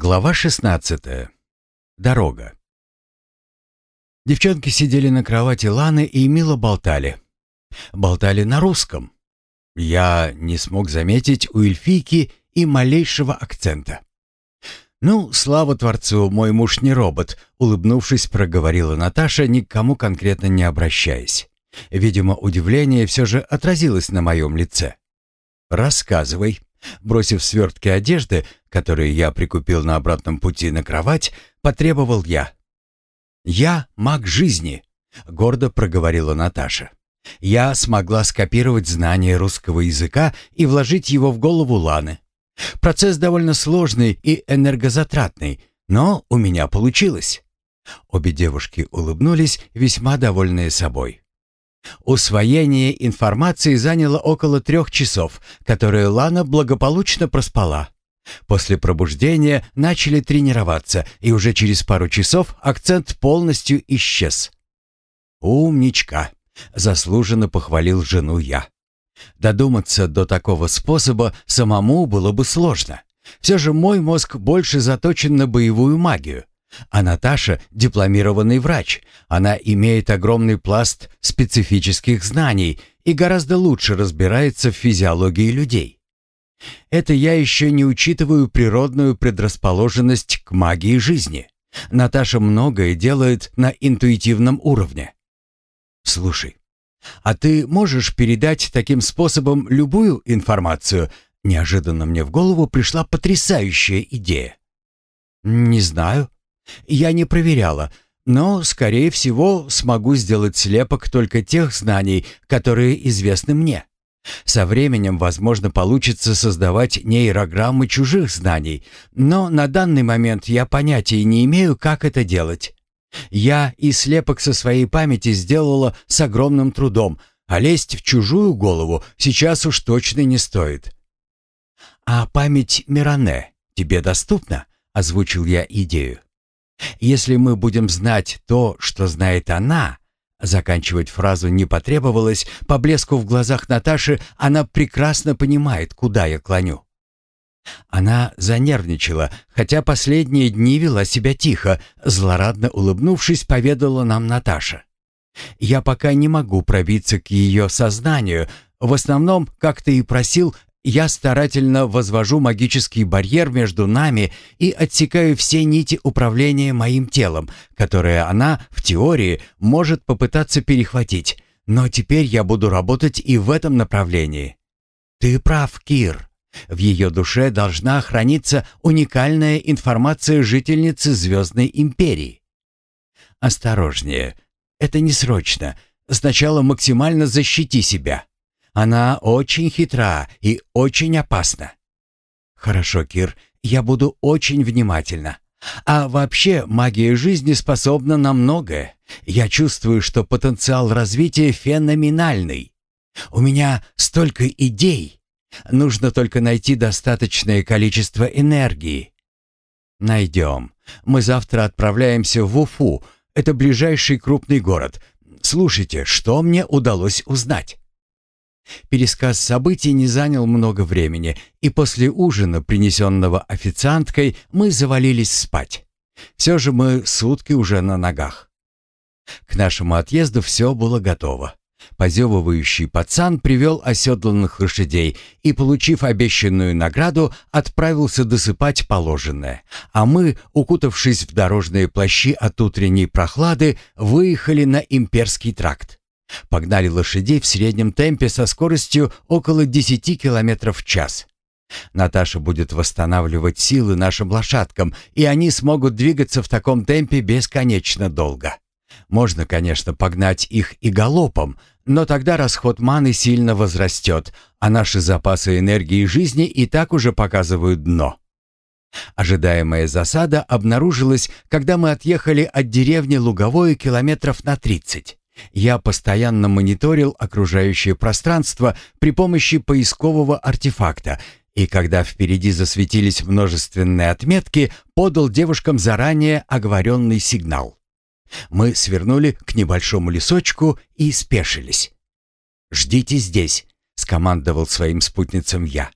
Глава 16. Дорога. Девчонки сидели на кровати Ланы и мило болтали. Болтали на русском. Я не смог заметить у эльфийки и малейшего акцента. «Ну, слава Творцу, мой муж не робот», — улыбнувшись, проговорила Наташа, никому конкретно не обращаясь. Видимо, удивление все же отразилось на моем лице. «Рассказывай», Бросив свертки одежды, которые я прикупил на обратном пути на кровать, потребовал я. «Я маг жизни», — гордо проговорила Наташа. «Я смогла скопировать знания русского языка и вложить его в голову Ланы. Процесс довольно сложный и энергозатратный, но у меня получилось». Обе девушки улыбнулись, весьма довольные собой. Усвоение информации заняло около трех часов, которые Лана благополучно проспала. После пробуждения начали тренироваться, и уже через пару часов акцент полностью исчез. «Умничка!» — заслуженно похвалил жену я. Додуматься до такого способа самому было бы сложно. Все же мой мозг больше заточен на боевую магию, а Наташа – дипломированный врач. Она имеет огромный пласт специфических знаний и гораздо лучше разбирается в физиологии людей. Это я еще не учитываю природную предрасположенность к магии жизни. Наташа многое делает на интуитивном уровне. Слушай, а ты можешь передать таким способом любую информацию? Неожиданно мне в голову пришла потрясающая идея. Не знаю, я не проверяла, но, скорее всего, смогу сделать слепок только тех знаний, которые известны мне. Со временем, возможно, получится создавать нейрограммы чужих знаний, но на данный момент я понятия не имею, как это делать. Я и слепок со своей памяти сделала с огромным трудом, а лезть в чужую голову сейчас уж точно не стоит. «А память Миране тебе доступна?» — озвучил я идею. Если мы будем знать то, что знает она, заканчивать фразу не потребовалось, по блеску в глазах Наташи она прекрасно понимает, куда я клоню. Она занервничала, хотя последние дни вела себя тихо, злорадно улыбнувшись, поведала нам Наташа. «Я пока не могу пробиться к ее сознанию. В основном, как ты и просил, я старательно возвожу магический барьер между нами и отсекаю все нити управления моим телом, которые она, в теории, может попытаться перехватить. Но теперь я буду работать и в этом направлении. Ты прав, Кир. В ее душе должна храниться уникальная информация жительницы Звездной Империи. Осторожнее. Это не срочно. Сначала максимально защити себя. Она очень хитра и очень опасна. Хорошо, Кир, я буду очень внимательна. А вообще магия жизни способна на многое. Я чувствую, что потенциал развития феноменальный. У меня столько идей. Нужно только найти достаточное количество энергии. Найдем. Мы завтра отправляемся в Уфу. Это ближайший крупный город. Слушайте, что мне удалось узнать. Пересказ событий не занял много времени, и после ужина, принесенного официанткой, мы завалились спать. Все же мы сутки уже на ногах. К нашему отъезду все было готово. Позевывающий пацан привел оседланных лошадей и, получив обещанную награду, отправился досыпать положенное, а мы, укутавшись в дорожные плащи от утренней прохлады, выехали на имперский тракт. Погнали лошадей в среднем темпе со скоростью около 10 км в час. Наташа будет восстанавливать силы нашим лошадкам, и они смогут двигаться в таком темпе бесконечно долго. Можно, конечно, погнать их и галопом, но тогда расход маны сильно возрастет, а наши запасы энергии жизни и так уже показывают дно. Ожидаемая засада обнаружилась, когда мы отъехали от деревни Луговое километров на 30. Я постоянно мониторил окружающее пространство при помощи поискового артефакта, и когда впереди засветились множественные отметки, подал девушкам заранее оговоренный сигнал. Мы свернули к небольшому лесочку и спешились. «Ждите здесь», — скомандовал своим спутницам я.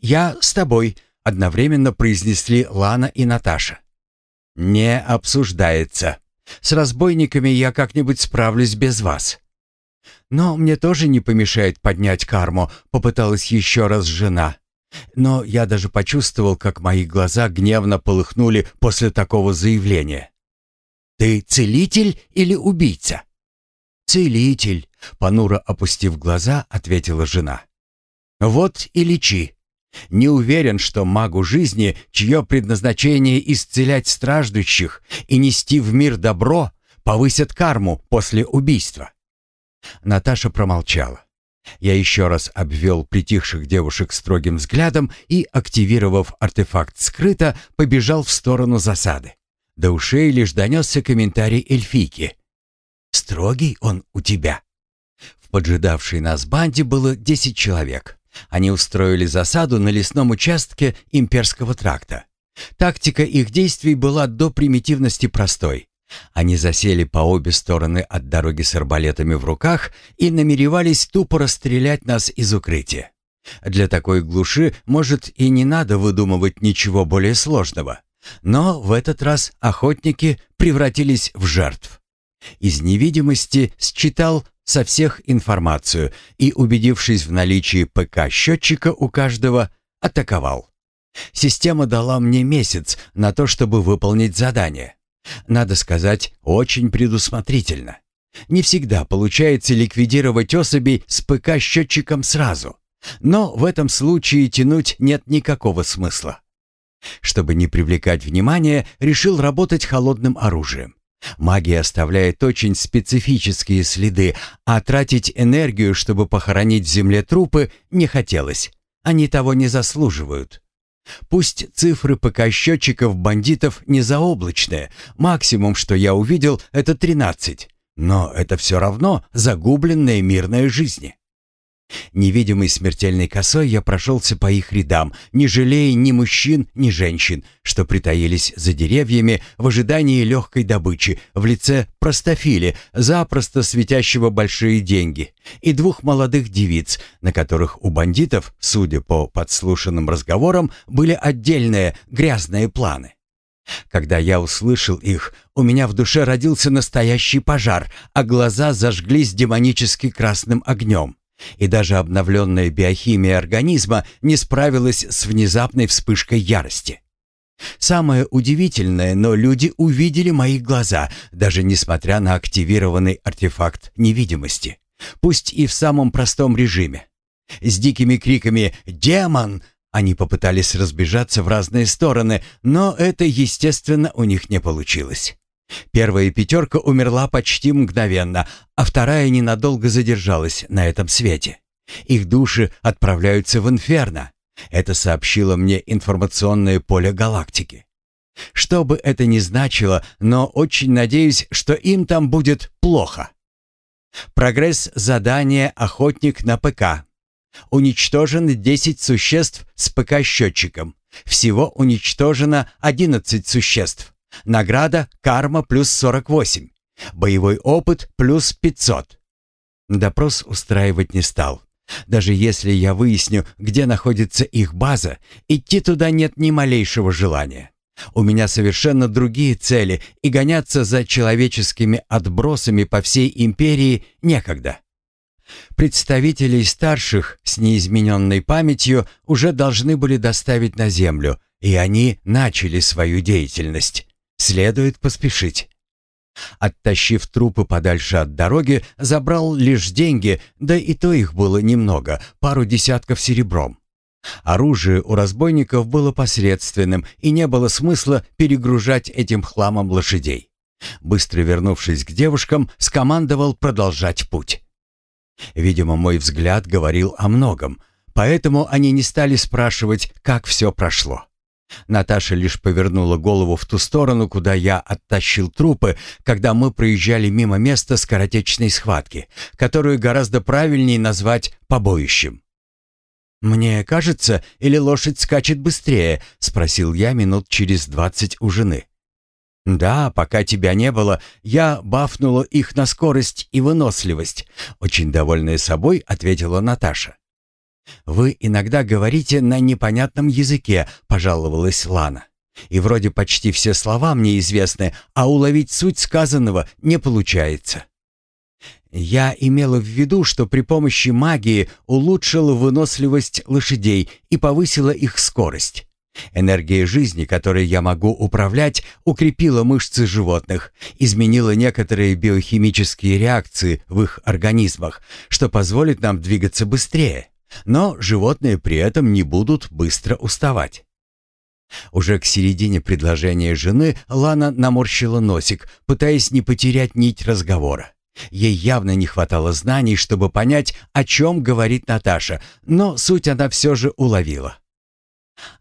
«Я с тобой», одновременно произнесли Лана и Наташа. «Не обсуждается. С разбойниками я как-нибудь справлюсь без вас». «Но мне тоже не помешает поднять карму», — попыталась еще раз жена. Но я даже почувствовал, как мои глаза гневно полыхнули после такого заявления. «Ты целитель или убийца?» «Целитель», — понуро опустив глаза, ответила жена. «Вот и лечи. Не уверен, что магу жизни, чье предназначение исцелять страждущих и нести в мир добро, повысят карму после убийства». Наташа промолчала. Я еще раз обвел притихших девушек строгим взглядом и, активировав артефакт скрыто, побежал в сторону засады. До ушей лишь донесся комментарий эльфийки. «Строгий он у тебя». В поджидавшей нас банде было десять человек. Они устроили засаду на лесном участке имперского тракта. Тактика их действий была до примитивности простой. Они засели по обе стороны от дороги с арбалетами в руках и намеревались тупо расстрелять нас из укрытия. Для такой глуши, может, и не надо выдумывать ничего более сложного. Но в этот раз охотники превратились в жертв. Из невидимости считал со всех информацию и, убедившись в наличии ПК-счетчика у каждого, атаковал. Система дала мне месяц на то, чтобы выполнить задание. Надо сказать, очень предусмотрительно. Не всегда получается ликвидировать особей с ПК-счетчиком сразу. Но в этом случае тянуть нет никакого смысла. Чтобы не привлекать внимания, решил работать холодным оружием. Магия оставляет очень специфические следы, а тратить энергию, чтобы похоронить в земле трупы, не хотелось. Они того не заслуживают. Пусть цифры ПК-счетчиков бандитов не заоблачные, максимум, что я увидел, это 13, но это все равно загубленные мирные жизни. Невидимой смертельной косой я прошелся по их рядам, не жалея ни мужчин, ни женщин, что притаились за деревьями в ожидании легкой добычи в лице простофили, запросто светящего большие деньги, и двух молодых девиц, на которых у бандитов, судя по подслушанным разговорам, были отдельные грязные планы. Когда я услышал их, у меня в душе родился настоящий пожар, а глаза зажглись демонически красным огнем и даже обновленная биохимия организма не справилась с внезапной вспышкой ярости. Самое удивительное, но люди увидели мои глаза, даже несмотря на активированный артефакт невидимости, пусть и в самом простом режиме. С дикими криками «Демон!» они попытались разбежаться в разные стороны, но это, естественно, у них не получилось. Первая пятерка умерла почти мгновенно, а вторая ненадолго задержалась на этом свете. Их души отправляются в инферно. Это сообщило мне информационное поле галактики. Что бы это ни значило, но очень надеюсь, что им там будет плохо. Прогресс задания «Охотник на ПК». Уничтожено 10 существ с ПК-счетчиком. Всего уничтожено 11 существ. Награда «Карма» плюс 48. Боевой опыт плюс 500. Допрос устраивать не стал. Даже если я выясню, где находится их база, идти туда нет ни малейшего желания. У меня совершенно другие цели, и гоняться за человеческими отбросами по всей империи некогда. Представителей старших с неизмененной памятью уже должны были доставить на землю, и они начали свою деятельность. Следует поспешить. Оттащив трупы подальше от дороги, забрал лишь деньги, да и то их было немного, пару десятков серебром. Оружие у разбойников было посредственным, и не было смысла перегружать этим хламом лошадей. Быстро вернувшись к девушкам, скомандовал продолжать путь. Видимо, мой взгляд говорил о многом, поэтому они не стали спрашивать, как все прошло. Наташа лишь повернула голову в ту сторону, куда я оттащил трупы, когда мы проезжали мимо места скоротечной схватки, которую гораздо правильнее назвать побоищем. «Мне кажется, или лошадь скачет быстрее?» — спросил я минут через двадцать у жены. «Да, пока тебя не было, я бафнула их на скорость и выносливость», — очень довольная собой ответила Наташа. «Вы иногда говорите на непонятном языке», — пожаловалась Лана. «И вроде почти все слова мне известны, а уловить суть сказанного не получается». Я имела в виду, что при помощи магии улучшила выносливость лошадей и повысила их скорость. Энергия жизни, которой я могу управлять, укрепила мышцы животных, изменила некоторые биохимические реакции в их организмах, что позволит нам двигаться быстрее. Но животные при этом не будут быстро уставать. Уже к середине предложения жены Лана наморщила носик, пытаясь не потерять нить разговора. Ей явно не хватало знаний, чтобы понять, о чем говорит Наташа, но суть она все же уловила.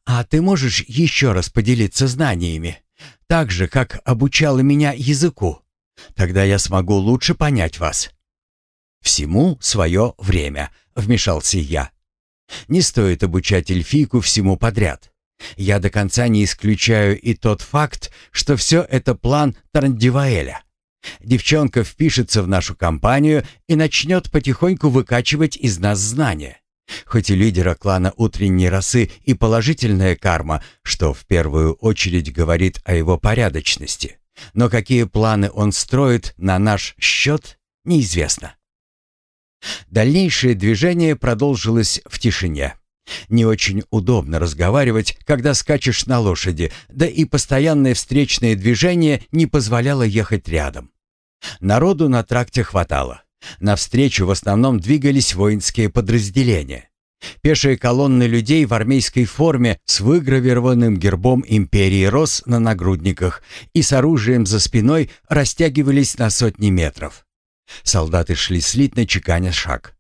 «А ты можешь еще раз поделиться знаниями? Так же, как обучала меня языку? Тогда я смогу лучше понять вас». «Всему свое время», — вмешался я. «Не стоит обучать эльфийку всему подряд. Я до конца не исключаю и тот факт, что все это план Трандиваэля. Девчонка впишется в нашу компанию и начнет потихоньку выкачивать из нас знания. Хоть и лидера клана утренней росы и положительная карма, что в первую очередь говорит о его порядочности. Но какие планы он строит на наш счет, неизвестно. Дальнейшее движение продолжилось в тишине. Не очень удобно разговаривать, когда скачешь на лошади, да и постоянное встречное движение не позволяло ехать рядом. Народу на тракте хватало. Навстречу в основном двигались воинские подразделения. Пешие колонны людей в армейской форме с выгравированным гербом империи Рос на нагрудниках и с оружием за спиной растягивались на сотни метров. Солдаты шли слитно чеканя шаг,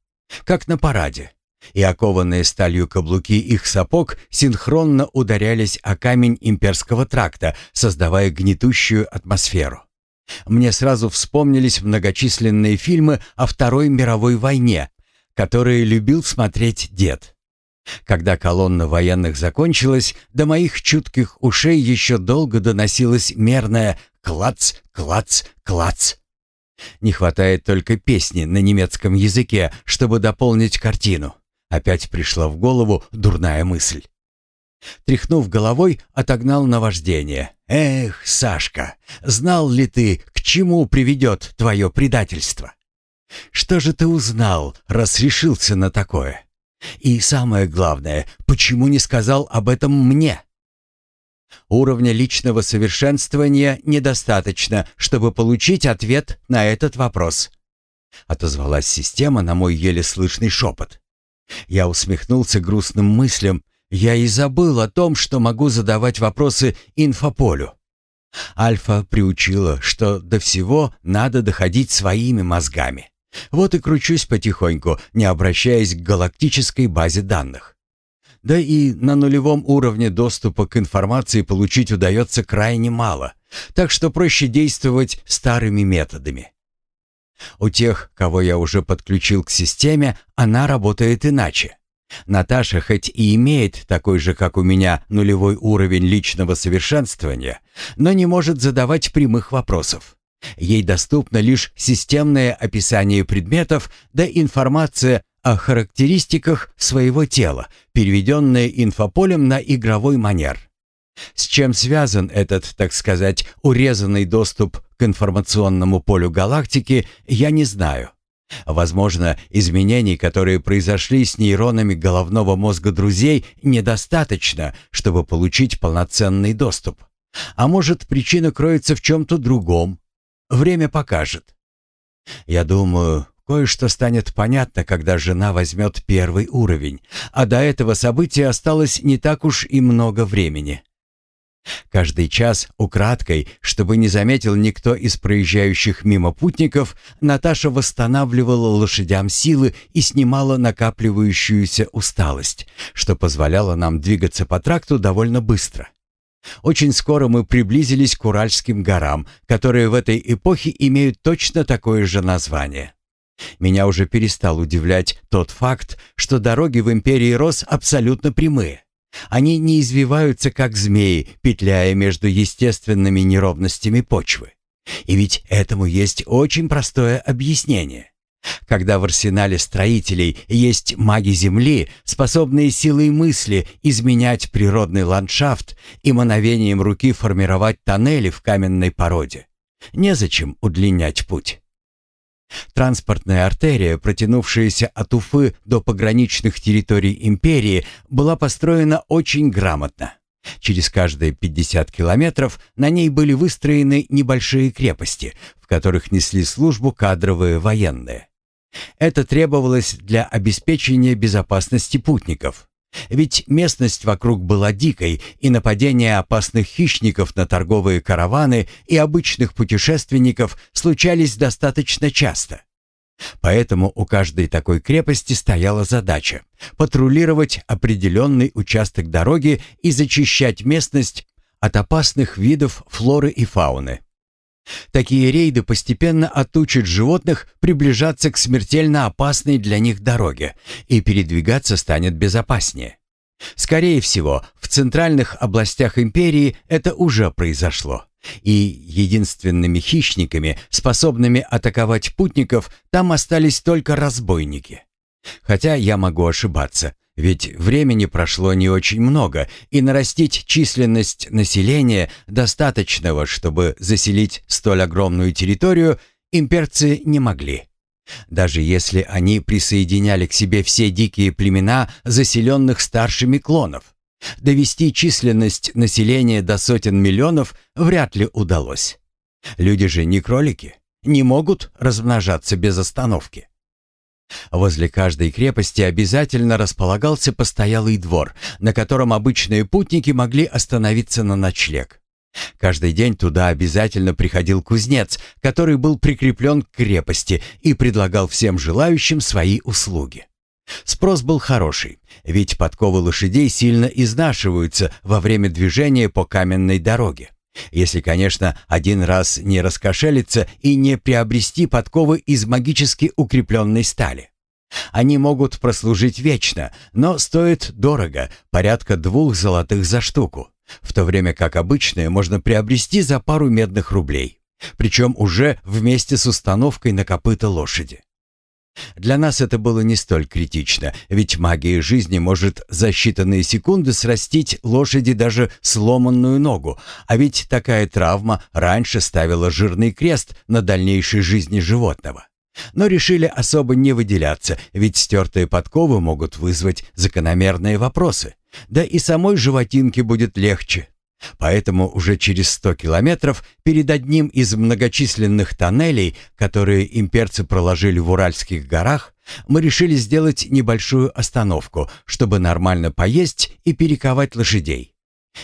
как на параде, и окованные сталью каблуки их сапог синхронно ударялись о камень имперского тракта, создавая гнетущую атмосферу. Мне сразу вспомнились многочисленные фильмы о Второй мировой войне, которые любил смотреть дед. Когда колонна военных закончилась, до моих чутких ушей еще долго доносилось мерное «клац, клац, клац». Не хватает только песни на немецком языке, чтобы дополнить картину. Опять пришла в голову дурная мысль. Тряхнув головой, отогнал наваждение. «Эх, Сашка, знал ли ты, к чему приведет твое предательство? Что же ты узнал, раз решился на такое? И самое главное, почему не сказал об этом мне?» Уровня личного совершенствования недостаточно, чтобы получить ответ на этот вопрос. Отозвалась система на мой еле слышный шепот. Я усмехнулся грустным мыслям я и забыл о том, что могу задавать вопросы инфополю. Альфа приучила, что до всего надо доходить своими мозгами. Вот и кручусь потихоньку, не обращаясь к галактической базе данных. Да и на нулевом уровне доступа к информации получить удается крайне мало, так что проще действовать старыми методами. У тех, кого я уже подключил к системе, она работает иначе. Наташа хоть и имеет такой же, как у меня, нулевой уровень личного совершенствования, но не может задавать прямых вопросов. Ей доступно лишь системное описание предметов да информация о характеристиках своего тела, переведенная инфополем на игровой манер. С чем связан этот, так сказать, урезанный доступ к информационному полю галактики, я не знаю. Возможно, изменений, которые произошли с нейронами головного мозга друзей, недостаточно, чтобы получить полноценный доступ. А может, причина кроется в чем-то другом. Время покажет. Я думаю, кое-что станет понятно, когда жена возьмет первый уровень, а до этого события осталось не так уж и много времени. Каждый час украдкой, чтобы не заметил никто из проезжающих мимо путников, Наташа восстанавливала лошадям силы и снимала накапливающуюся усталость, что позволяло нам двигаться по тракту довольно быстро. Очень скоро мы приблизились к Уральским горам, которые в этой эпохе имеют точно такое же название. Меня уже перестал удивлять тот факт, что дороги в империи Рос абсолютно прямые. Они не извиваются, как змеи, петляя между естественными неровностями почвы. И ведь этому есть очень простое объяснение. Когда в арсенале строителей есть маги Земли, способные силой мысли изменять природный ландшафт и мановением руки формировать тоннели в каменной породе, незачем удлинять путь. Транспортная артерия, протянувшаяся от Уфы до пограничных территорий империи, была построена очень грамотно. Через каждые 50 километров на ней были выстроены небольшие крепости, в которых несли службу кадровые военные. Это требовалось для обеспечения безопасности путников. Ведь местность вокруг была дикой, и нападения опасных хищников на торговые караваны и обычных путешественников случались достаточно часто. Поэтому у каждой такой крепости стояла задача патрулировать определенный участок дороги и зачищать местность от опасных видов флоры и фауны. Такие рейды постепенно отучат животных приближаться к смертельно опасной для них дороге, и передвигаться станет безопаснее. Скорее всего, в центральных областях империи это уже произошло. И единственными хищниками, способными атаковать путников, там остались только разбойники. Хотя я могу ошибаться, ведь времени прошло не очень много, и нарастить численность населения, достаточного, чтобы заселить столь огромную территорию, имперцы не могли. Даже если они присоединяли к себе все дикие племена, заселенных старшими клонов. Довести численность населения до сотен миллионов вряд ли удалось. Люди же не кролики, не могут размножаться без остановки. Возле каждой крепости обязательно располагался постоялый двор, на котором обычные путники могли остановиться на ночлег. Каждый день туда обязательно приходил кузнец, который был прикреплен к крепости и предлагал всем желающим свои услуги. Спрос был хороший, ведь подковы лошадей сильно изнашиваются во время движения по каменной дороге. Если, конечно, один раз не раскошелиться и не приобрести подковы из магически укрепленной стали. Они могут прослужить вечно, но стоят дорого, порядка двух золотых за штуку, в то время как обычные можно приобрести за пару медных рублей, причем уже вместе с установкой на копыта лошади. Для нас это было не столь критично, ведь магия жизни может за считанные секунды срастить лошади даже сломанную ногу, а ведь такая травма раньше ставила жирный крест на дальнейшей жизни животного. Но решили особо не выделяться, ведь стертые подковы могут вызвать закономерные вопросы. Да и самой животинке будет легче. Поэтому уже через 100 километров перед одним из многочисленных тоннелей, которые имперцы проложили в Уральских горах, мы решили сделать небольшую остановку, чтобы нормально поесть и перековать лошадей.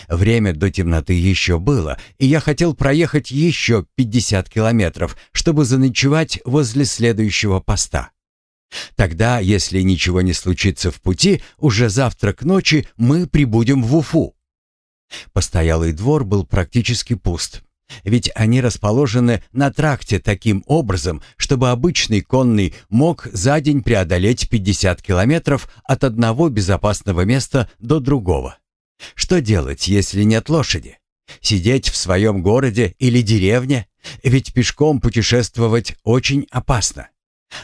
Время до темноты еще было, и я хотел проехать еще 50 километров, чтобы заночевать возле следующего поста. Тогда, если ничего не случится в пути, уже завтра к ночи мы прибудем в Уфу. Постоялый двор был практически пуст, ведь они расположены на тракте таким образом, чтобы обычный конный мог за день преодолеть 50 километров от одного безопасного места до другого. Что делать, если нет лошади? Сидеть в своем городе или деревне? Ведь пешком путешествовать очень опасно.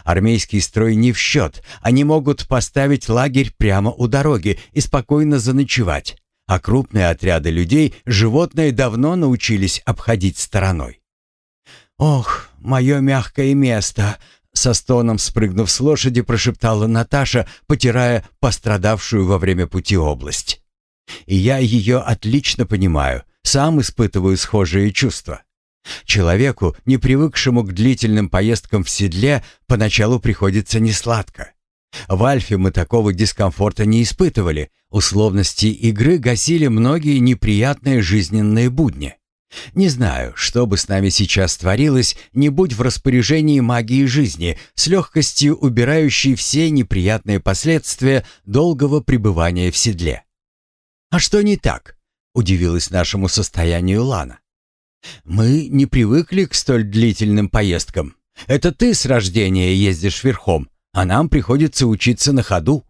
Армейский строй не в счет. Они могут поставить лагерь прямо у дороги и спокойно заночевать а крупные отряды людей животные давно научились обходить стороной. «Ох, мое мягкое место!» Со стоном спрыгнув с лошади, прошептала Наташа, потирая пострадавшую во время пути область. «И я ее отлично понимаю, сам испытываю схожие чувства. Человеку, не привыкшему к длительным поездкам в седле, поначалу приходится несладко. В Альфе мы такого дискомфорта не испытывали. Условности игры гасили многие неприятные жизненные будни. Не знаю, что бы с нами сейчас творилось, не будь в распоряжении магии жизни, с легкостью убирающей все неприятные последствия долгого пребывания в седле. «А что не так?» — удивилась нашему состоянию Лана. «Мы не привыкли к столь длительным поездкам. Это ты с рождения ездишь верхом, а нам приходится учиться на ходу.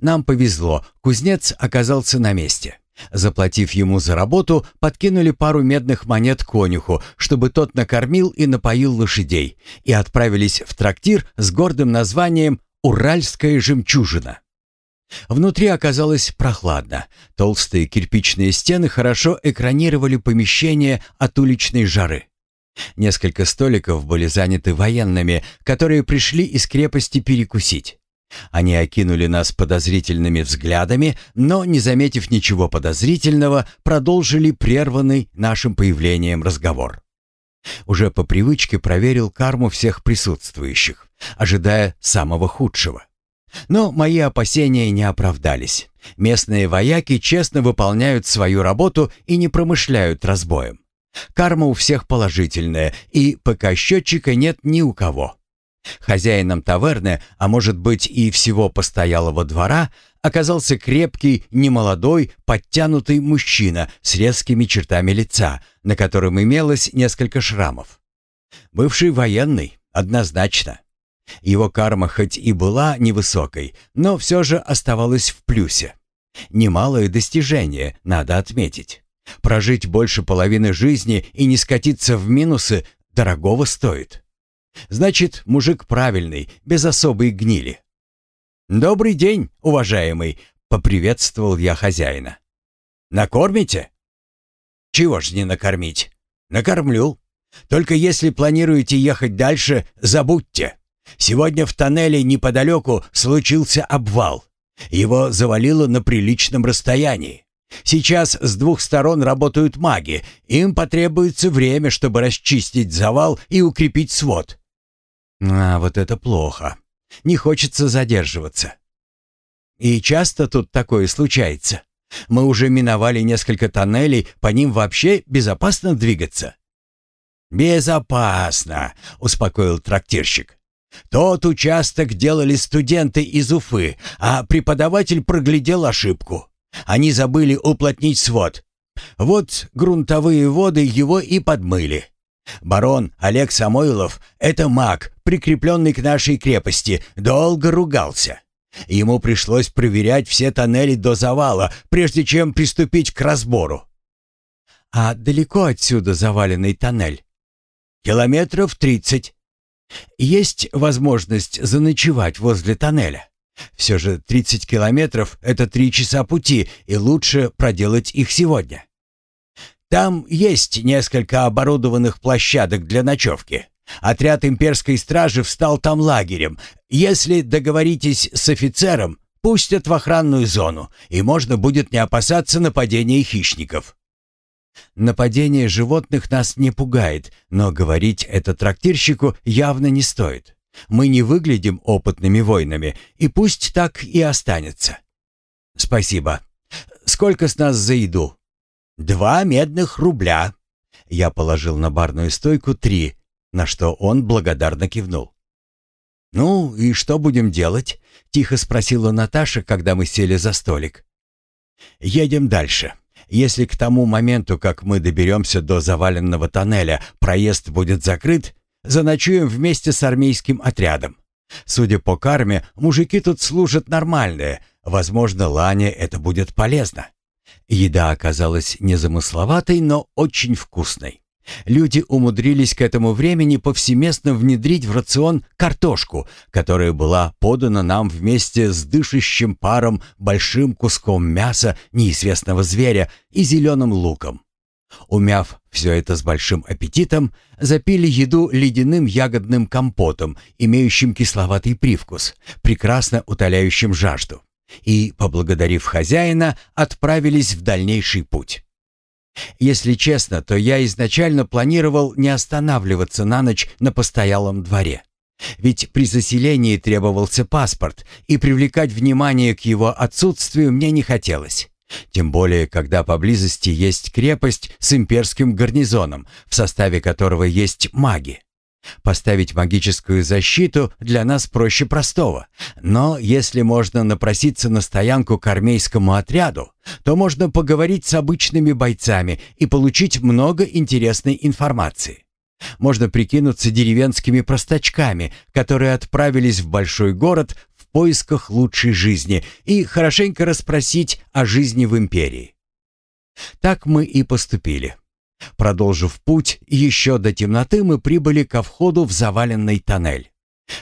Нам повезло, кузнец оказался на месте. Заплатив ему за работу, подкинули пару медных монет конюху, чтобы тот накормил и напоил лошадей, и отправились в трактир с гордым названием «Уральская жемчужина». Внутри оказалось прохладно. Толстые кирпичные стены хорошо экранировали помещение от уличной жары. Несколько столиков были заняты военными, которые пришли из крепости перекусить. Они окинули нас подозрительными взглядами, но, не заметив ничего подозрительного, продолжили прерванный нашим появлением разговор. Уже по привычке проверил карму всех присутствующих, ожидая самого худшего. Но мои опасения не оправдались. Местные вояки честно выполняют свою работу и не промышляют разбоем. Карма у всех положительная, и ПК-счетчика нет ни у кого. Хозяином таверны, а может быть и всего постоялого двора, оказался крепкий, немолодой, подтянутый мужчина с резкими чертами лица, на котором имелось несколько шрамов. Бывший военный, однозначно. Его карма хоть и была невысокой, но все же оставалась в плюсе. Немалое достижение, надо отметить. Прожить больше половины жизни и не скатиться в минусы дорогого стоит. Значит, мужик правильный, без особой гнили. «Добрый день, уважаемый!» — поприветствовал я хозяина. «Накормите?» «Чего ж не накормить?» «Накормлю. Только если планируете ехать дальше, забудьте. Сегодня в тоннеле неподалеку случился обвал. Его завалило на приличном расстоянии. Сейчас с двух сторон работают маги. Им потребуется время, чтобы расчистить завал и укрепить свод. А вот это плохо. Не хочется задерживаться. И часто тут такое случается. Мы уже миновали несколько тоннелей, по ним вообще безопасно двигаться. «Безопасно», — успокоил трактирщик. «Тот участок делали студенты из Уфы, а преподаватель проглядел ошибку. Они забыли уплотнить свод. Вот грунтовые воды его и подмыли. Барон Олег Самойлов — это маг, прикрепленный к нашей крепости, долго ругался. Ему пришлось проверять все тоннели до завала, прежде чем приступить к разбору. А далеко отсюда заваленный тоннель? Километров тридцать. Есть возможность заночевать возле тоннеля. Все же 30 километров — это три часа пути, и лучше проделать их сегодня. Там есть несколько оборудованных площадок для ночевки. Отряд имперской стражи встал там лагерем. Если договоритесь с офицером, пустят в охранную зону, и можно будет не опасаться нападения хищников. Нападение животных нас не пугает, но говорить это трактирщику явно не стоит. Мы не выглядим опытными воинами, и пусть так и останется. Спасибо. Сколько с нас за еду? Два медных рубля. Я положил на барную стойку три, на что он благодарно кивнул. «Ну и что будем делать?» — тихо спросила Наташа, когда мы сели за столик. «Едем дальше. Если к тому моменту, как мы доберемся до заваленного тоннеля, проезд будет закрыт, заночуем вместе с армейским отрядом. Судя по карме, мужики тут служат нормальные. Возможно, Лане это будет полезно. Еда оказалась незамысловатой, но очень вкусной. Люди умудрились к этому времени повсеместно внедрить в рацион картошку, которая была подана нам вместе с дышащим паром большим куском мяса неизвестного зверя и зеленым луком. Умяв все это с большим аппетитом, запили еду ледяным ягодным компотом, имеющим кисловатый привкус, прекрасно утоляющим жажду, и, поблагодарив хозяина, отправились в дальнейший путь. Если честно, то я изначально планировал не останавливаться на ночь на постоялом дворе. Ведь при заселении требовался паспорт, и привлекать внимание к его отсутствию мне не хотелось. Тем более, когда поблизости есть крепость с имперским гарнизоном, в составе которого есть маги. Поставить магическую защиту для нас проще простого. Но если можно напроситься на стоянку к армейскому отряду, то можно поговорить с обычными бойцами и получить много интересной информации. Можно прикинуться деревенскими простачками, которые отправились в большой город поисках лучшей жизни и хорошенько расспросить о жизни в империи. Так мы и поступили. Продолжив путь, еще до темноты мы прибыли ко входу в заваленный тоннель.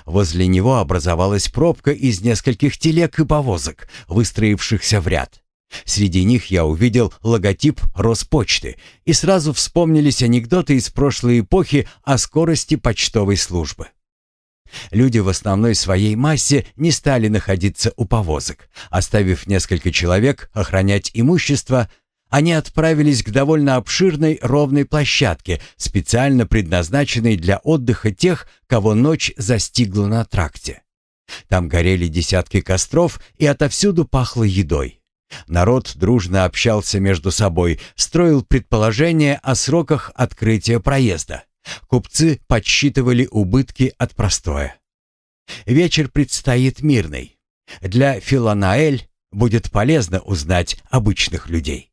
Возле него образовалась пробка из нескольких телег и повозок, выстроившихся в ряд. Среди них я увидел логотип Роспочты, и сразу вспомнились анекдоты из прошлой эпохи о скорости почтовой службы. Люди в основной своей массе не стали находиться у повозок. Оставив несколько человек охранять имущество, они отправились к довольно обширной ровной площадке, специально предназначенной для отдыха тех, кого ночь застигла на тракте. Там горели десятки костров, и отовсюду пахло едой. Народ дружно общался между собой, строил предположения о сроках открытия проезда. Купцы подсчитывали убытки от простоя. Вечер предстоит мирный. Для Филанаэль будет полезно узнать обычных людей.